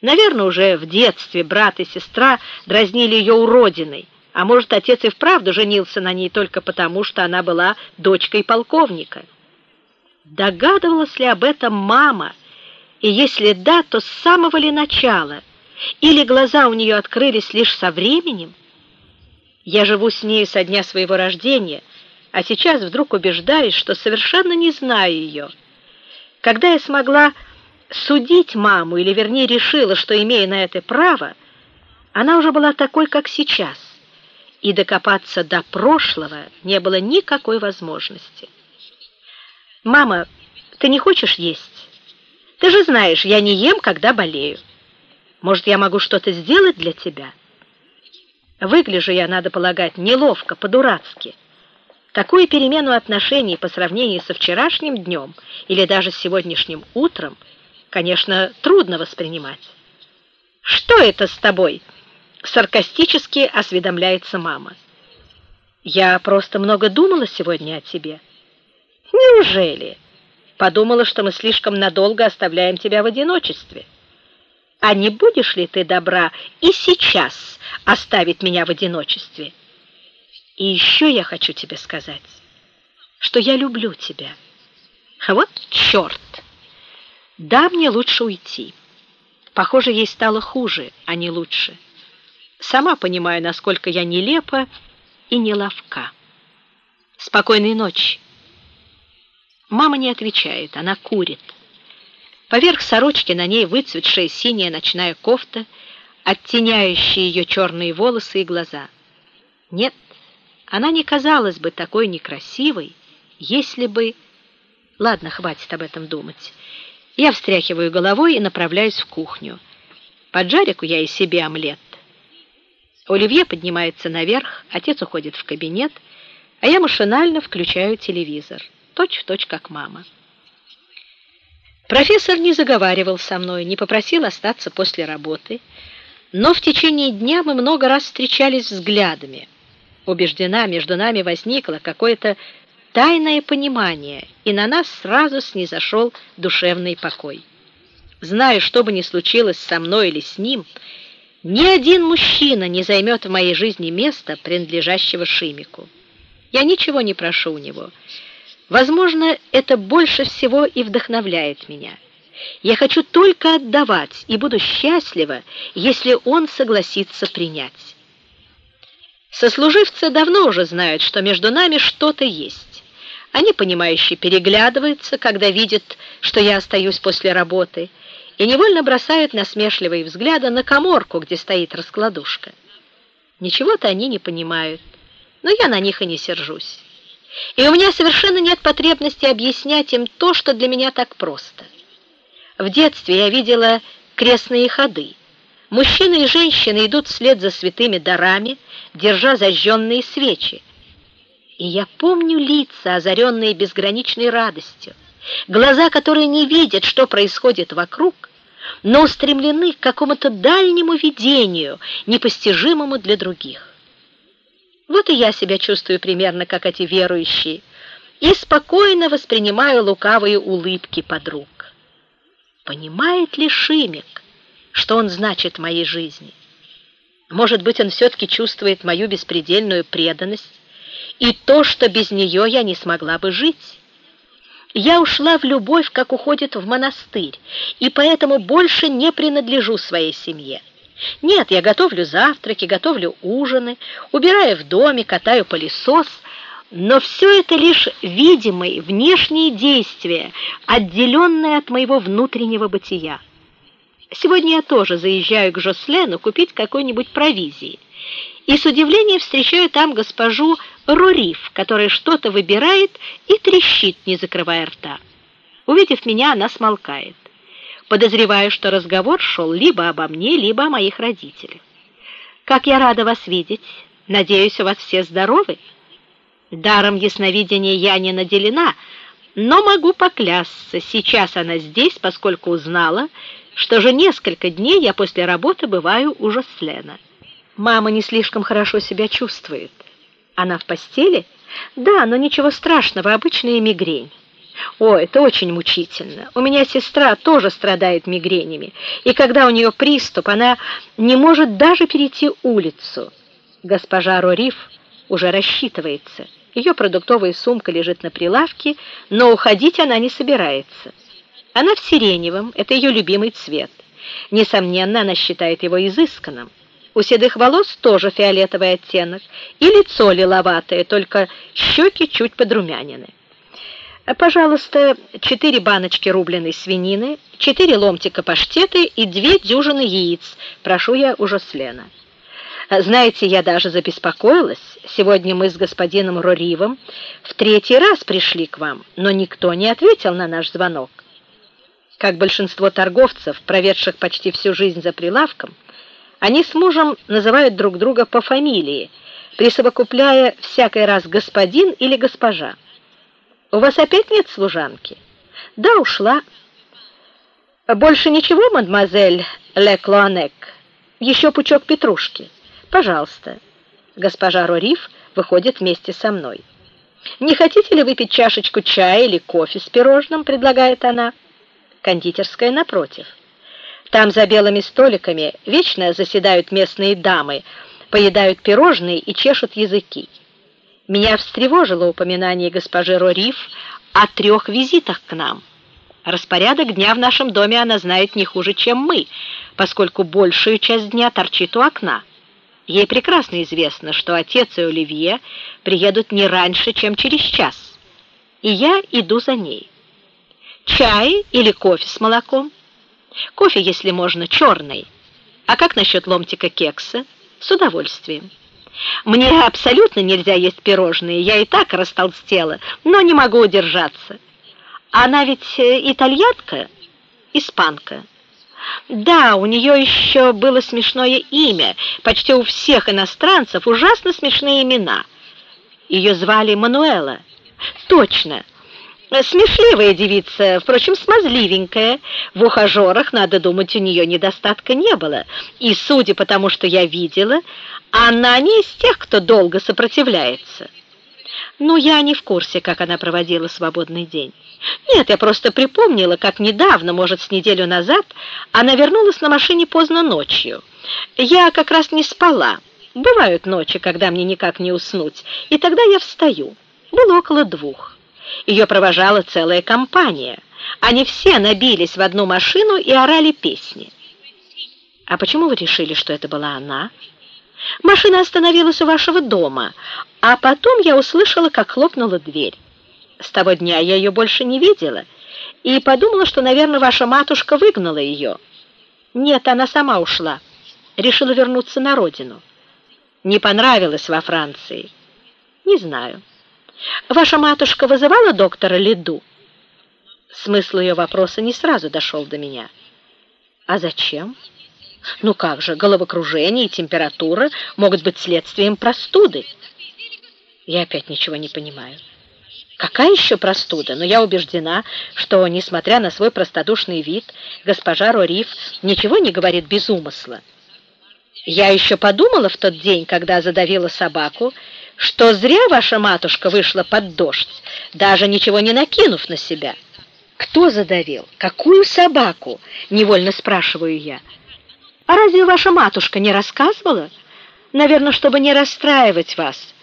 Наверное, уже в детстве брат и сестра дразнили ее уродиной, а может, отец и вправду женился на ней только потому, что она была дочкой полковника. Догадывалась ли об этом мама? И если да, то с самого ли начала? Или глаза у нее открылись лишь со временем? Я живу с ней со дня своего рождения, а сейчас вдруг убеждаюсь, что совершенно не знаю ее. Когда я смогла судить маму, или вернее решила, что имею на это право, она уже была такой, как сейчас, и докопаться до прошлого не было никакой возможности. «Мама, ты не хочешь есть? Ты же знаешь, я не ем, когда болею. Может, я могу что-то сделать для тебя?» Выгляжу я, надо полагать, неловко, по-дурацки. Такую перемену отношений по сравнению со вчерашним днем или даже с сегодняшним утром, конечно, трудно воспринимать. «Что это с тобой?» — саркастически осведомляется мама. «Я просто много думала сегодня о тебе». «Неужели?» «Подумала, что мы слишком надолго оставляем тебя в одиночестве». «А не будешь ли ты добра и сейчас оставить меня в одиночестве?» И еще я хочу тебе сказать, что я люблю тебя. А вот черт! Да, мне лучше уйти. Похоже, ей стало хуже, а не лучше. Сама понимаю, насколько я нелепа и неловка. Спокойной ночи. Мама не отвечает, она курит. Поверх сорочки на ней выцветшая синяя ночная кофта, оттеняющая ее черные волосы и глаза. Нет, она не казалась бы такой некрасивой, если бы... Ладно, хватит об этом думать. Я встряхиваю головой и направляюсь в кухню. Поджарику я и себе омлет. Оливье поднимается наверх, отец уходит в кабинет, а я машинально включаю телевизор, точь в точь как мама. Профессор не заговаривал со мной, не попросил остаться после работы, но в течение дня мы много раз встречались взглядами убеждена, между нами возникло какое-то тайное понимание, и на нас сразу снизошел душевный покой. Знаю, что бы ни случилось со мной или с ним, ни один мужчина не займет в моей жизни места, принадлежащего Шимику. Я ничего не прошу у него. Возможно, это больше всего и вдохновляет меня. Я хочу только отдавать и буду счастлива, если он согласится принять. Сослуживцы давно уже знают, что между нами что-то есть. Они, понимающие, переглядываются, когда видят, что я остаюсь после работы, и невольно бросают насмешливые взгляды на каморку, где стоит раскладушка. Ничего-то они не понимают, но я на них и не сержусь. И у меня совершенно нет потребности объяснять им то, что для меня так просто. В детстве я видела крестные ходы. Мужчины и женщины идут вслед за святыми дарами, держа зажженные свечи. И я помню лица, озаренные безграничной радостью, глаза, которые не видят, что происходит вокруг, но устремлены к какому-то дальнему видению, непостижимому для других. Вот и я себя чувствую примерно как эти верующие, и спокойно воспринимаю лукавые улыбки подруг. Понимает ли Шимик, что он значит в моей жизни? Может быть, он все-таки чувствует мою беспредельную преданность и то, что без нее я не смогла бы жить. Я ушла в любовь, как уходит в монастырь, и поэтому больше не принадлежу своей семье. Нет, я готовлю завтраки, готовлю ужины, убираю в доме, катаю пылесос, но все это лишь видимые внешние действия, отделенные от моего внутреннего бытия. Сегодня я тоже заезжаю к Жослену купить какой-нибудь провизии. И с удивлением встречаю там госпожу Рориф, которая что-то выбирает и трещит, не закрывая рта. Увидев меня, она смолкает. Подозреваю, что разговор шел либо обо мне, либо о моих родителях. «Как я рада вас видеть! Надеюсь, у вас все здоровы?» Даром ясновидения я не наделена, но могу поклясться, сейчас она здесь, поскольку узнала, что же несколько дней я после работы бываю у Жослена. Мама не слишком хорошо себя чувствует. Она в постели? Да, но ничего страшного, обычная мигрень. О, это очень мучительно. У меня сестра тоже страдает мигренями, и когда у нее приступ, она не может даже перейти улицу. Госпожа Рориф уже рассчитывается. Ее продуктовая сумка лежит на прилавке, но уходить она не собирается. Она в сиреневом, это ее любимый цвет. Несомненно, она считает его изысканным. У седых волос тоже фиолетовый оттенок, и лицо лиловатое, только щеки чуть подрумянины. Пожалуйста, четыре баночки рубленой свинины, четыре ломтика паштеты и две дюжины яиц. Прошу я уже с Лена. Знаете, я даже забеспокоилась. Сегодня мы с господином Роривом в третий раз пришли к вам, но никто не ответил на наш звонок. Как большинство торговцев, проведших почти всю жизнь за прилавком, они с мужем называют друг друга по фамилии, присовокупляя всякий раз господин или госпожа. «У вас опять нет служанки?» «Да, ушла». «Больше ничего, мадемуазель Ле Клоанек? Еще пучок петрушки? Пожалуйста». Госпожа Рориф выходит вместе со мной. «Не хотите ли выпить чашечку чая или кофе с пирожным?» — предлагает она. Кондитерская напротив. Там за белыми столиками вечно заседают местные дамы, поедают пирожные и чешут языки. Меня встревожило упоминание госпожи Рориф о трех визитах к нам. Распорядок дня в нашем доме она знает не хуже, чем мы, поскольку большую часть дня торчит у окна. Ей прекрасно известно, что отец и Оливье приедут не раньше, чем через час, и я иду за ней. Чай или кофе с молоком? Кофе, если можно, черный. А как насчет ломтика кекса? С удовольствием. Мне абсолютно нельзя есть пирожные, я и так растолстела, но не могу удержаться. Она ведь э, итальянка, испанка. Да, у нее еще было смешное имя, почти у всех иностранцев ужасно смешные имена. Ее звали Мануэла. Точно. Смешливая девица, впрочем, смазливенькая. В ухажерах, надо думать, у нее недостатка не было. И, судя по тому, что я видела, она не из тех, кто долго сопротивляется. Ну, я не в курсе, как она проводила свободный день. Нет, я просто припомнила, как недавно, может, с неделю назад, она вернулась на машине поздно ночью. Я как раз не спала. Бывают ночи, когда мне никак не уснуть, и тогда я встаю. Было около двух. Ее провожала целая компания. Они все набились в одну машину и орали песни. «А почему вы решили, что это была она?» «Машина остановилась у вашего дома, а потом я услышала, как хлопнула дверь. С того дня я ее больше не видела и подумала, что, наверное, ваша матушка выгнала ее. Нет, она сама ушла, решила вернуться на родину. Не понравилось во Франции. Не знаю». Ваша матушка вызывала доктора Лиду? Смысл ее вопроса не сразу дошел до меня. А зачем? Ну как же, головокружение и температура могут быть следствием простуды. Я опять ничего не понимаю. Какая еще простуда? Но я убеждена, что, несмотря на свой простодушный вид, госпожа Рориф ничего не говорит без умысла. Я еще подумала в тот день, когда задавила собаку, что зря ваша матушка вышла под дождь, даже ничего не накинув на себя. Кто задавил? Какую собаку? Невольно спрашиваю я. А разве ваша матушка не рассказывала? Наверное, чтобы не расстраивать вас.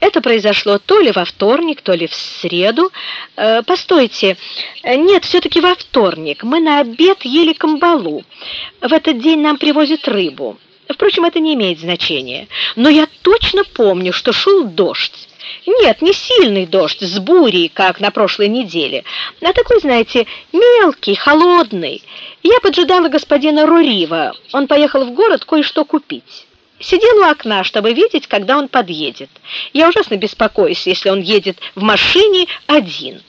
Это произошло то ли во вторник, то ли в среду. Э, постойте, нет, все-таки во вторник. Мы на обед ели камбалу. В этот день нам привозят рыбу. Впрочем, это не имеет значения. Но я точно помню, что шел дождь. Нет, не сильный дождь с бурей, как на прошлой неделе, а такой, знаете, мелкий, холодный. Я поджидала господина Рурива. Он поехал в город кое-что купить. Сидел у окна, чтобы видеть, когда он подъедет. Я ужасно беспокоюсь, если он едет в машине один.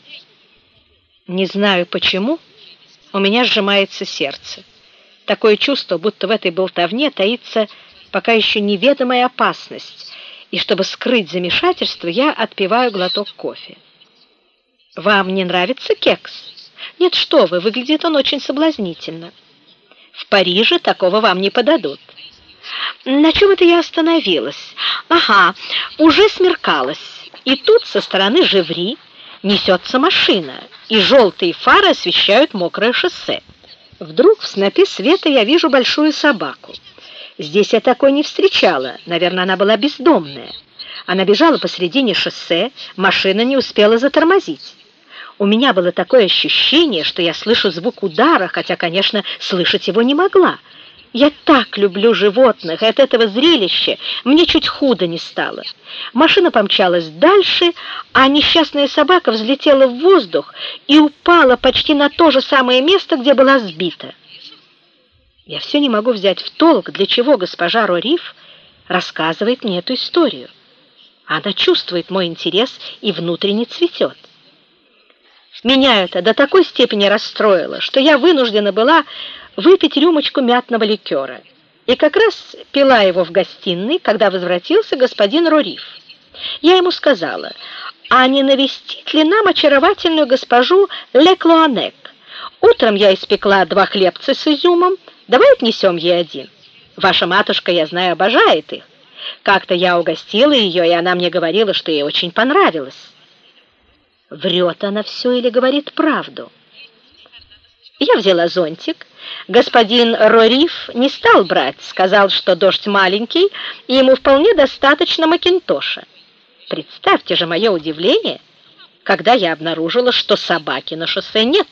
Не знаю почему, у меня сжимается сердце. Такое чувство, будто в этой болтовне таится пока еще неведомая опасность, и чтобы скрыть замешательство, я отпиваю глоток кофе. Вам не нравится кекс? Нет, что вы, выглядит он очень соблазнительно. В Париже такого вам не подадут. На чем это я остановилась? Ага, уже смеркалось, и тут со стороны Живри несется машина, и желтые фары освещают мокрое шоссе. Вдруг в снопе света я вижу большую собаку. Здесь я такой не встречала, наверное, она была бездомная. Она бежала посредине шоссе, машина не успела затормозить. У меня было такое ощущение, что я слышу звук удара, хотя, конечно, слышать его не могла. Я так люблю животных, и от этого зрелища мне чуть худо не стало. Машина помчалась дальше, а несчастная собака взлетела в воздух и упала почти на то же самое место, где была сбита. Я все не могу взять в толк, для чего госпожа Рориф рассказывает мне эту историю. Она чувствует мой интерес и внутренне цветет. Меня это до такой степени расстроило, что я вынуждена была выпить рюмочку мятного ликера. и как раз пила его в гостиной, когда возвратился господин Рориф. Я ему сказала, а не навестить ли нам очаровательную госпожу Леклуанек? Утром я испекла два хлебца с изюмом, давай отнесем ей один. Ваша матушка, я знаю, обожает их. Как-то я угостила ее, и она мне говорила, что ей очень понравилось. Врет она все или говорит правду? Я взяла зонтик. Господин Рориф не стал брать, сказал, что дождь маленький, и ему вполне достаточно макинтоша. Представьте же мое удивление, когда я обнаружила, что собаки на шоссе нет.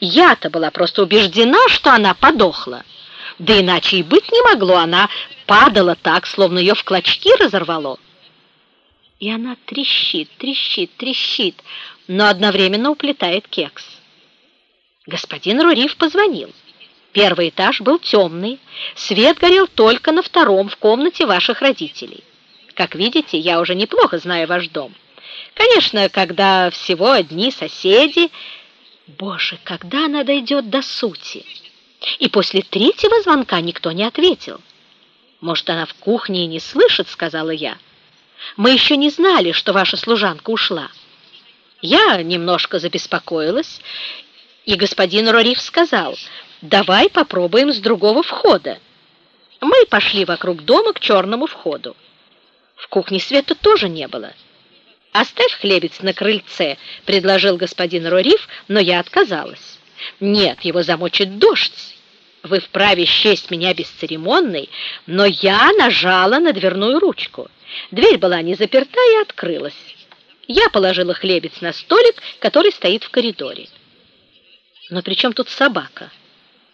Я-то была просто убеждена, что она подохла. Да иначе и быть не могло, она падала так, словно ее в клочки разорвало. И она трещит, трещит, трещит, но одновременно уплетает кекс. Господин Руриф позвонил. Первый этаж был темный, свет горел только на втором в комнате ваших родителей. Как видите, я уже неплохо знаю ваш дом. Конечно, когда всего одни соседи... Боже, когда она дойдет до сути? И после третьего звонка никто не ответил. Может, она в кухне и не слышит, сказала я. Мы еще не знали, что ваша служанка ушла. Я немножко забеспокоилась, и господин Рориф сказал, давай попробуем с другого входа. Мы пошли вокруг дома к черному входу. В кухне света тоже не было. «Оставь хлебец на крыльце», — предложил господин Рориф, но я отказалась. «Нет, его замочит дождь. Вы вправе счесть меня бесцеремонной, но я нажала на дверную ручку. Дверь была не заперта и открылась. Я положила хлебец на столик, который стоит в коридоре. Но при чем тут собака?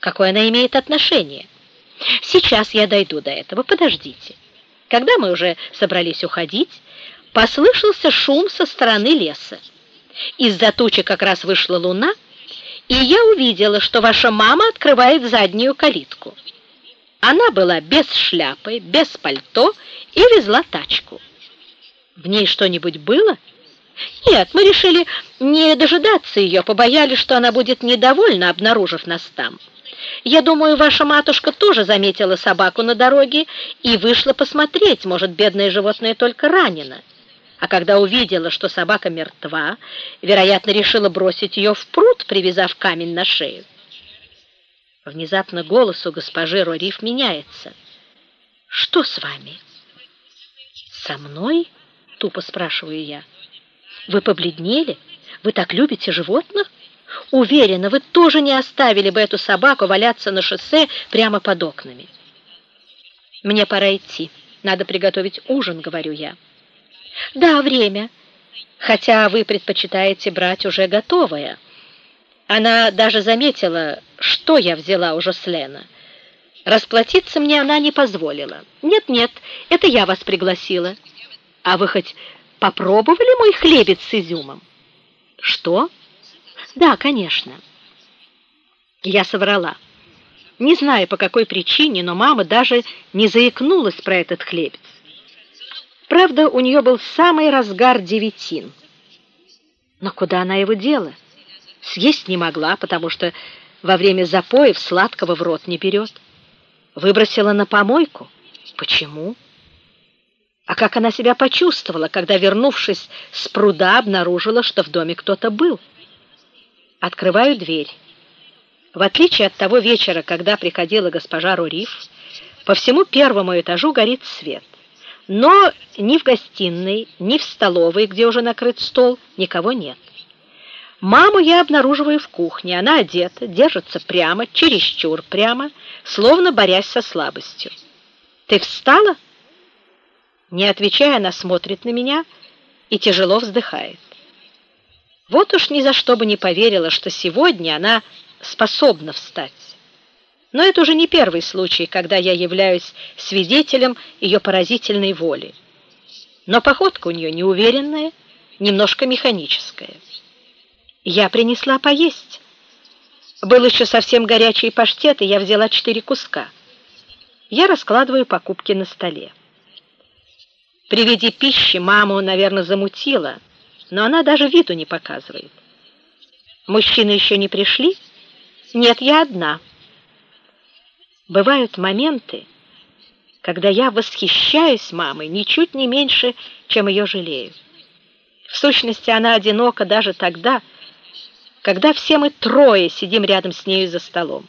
Какое она имеет отношение? Сейчас я дойду до этого, подождите. Когда мы уже собрались уходить, послышался шум со стороны леса. Из-за тучи как раз вышла луна, и я увидела, что ваша мама открывает заднюю калитку. Она была без шляпы, без пальто и везла тачку. В ней что-нибудь было? Нет, мы решили не дожидаться ее, побоялись, что она будет недовольна, обнаружив нас там. Я думаю, ваша матушка тоже заметила собаку на дороге и вышла посмотреть, может, бедное животное только ранено. А когда увидела, что собака мертва, вероятно, решила бросить ее в пруд, привязав камень на шею. Внезапно голос у госпожи Рориф меняется. «Что с вами?» «Со мной?» — тупо спрашиваю я. «Вы побледнели? Вы так любите животных?» Уверена, вы тоже не оставили бы эту собаку валяться на шоссе прямо под окнами. Мне пора идти. Надо приготовить ужин, говорю я. Да, время. Хотя вы предпочитаете брать уже готовое. Она даже заметила, что я взяла уже с. Расплатиться мне она не позволила. Нет-нет, это я вас пригласила. А вы хоть попробовали мой хлебец с изюмом? Что? Да, конечно. Я соврала. Не знаю, по какой причине, но мама даже не заикнулась про этот хлебец. Правда, у нее был самый разгар девятин. Но куда она его дела? Съесть не могла, потому что во время запоев сладкого в рот не берет. Выбросила на помойку. Почему? А как она себя почувствовала, когда, вернувшись с пруда, обнаружила, что в доме кто-то был? Открываю дверь. В отличие от того вечера, когда приходила госпожа Руриф, по всему первому этажу горит свет. Но ни в гостиной, ни в столовой, где уже накрыт стол, никого нет. Маму я обнаруживаю в кухне. Она одета, держится прямо, чересчур прямо, словно борясь со слабостью. «Ты встала?» Не отвечая, она смотрит на меня и тяжело вздыхает. Вот уж ни за что бы не поверила, что сегодня она способна встать. Но это уже не первый случай, когда я являюсь свидетелем ее поразительной воли. Но походка у нее неуверенная, немножко механическая. Я принесла поесть. Был еще совсем горячий паштет, и я взяла четыре куска. Я раскладываю покупки на столе. При виде пищи маму, наверное, замутила, но она даже виду не показывает. Мужчины еще не пришли? Нет, я одна. Бывают моменты, когда я восхищаюсь мамой ничуть не меньше, чем ее жалею. В сущности, она одинока даже тогда, когда все мы трое сидим рядом с нею за столом.